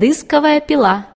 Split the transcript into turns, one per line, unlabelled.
Дисковая пила.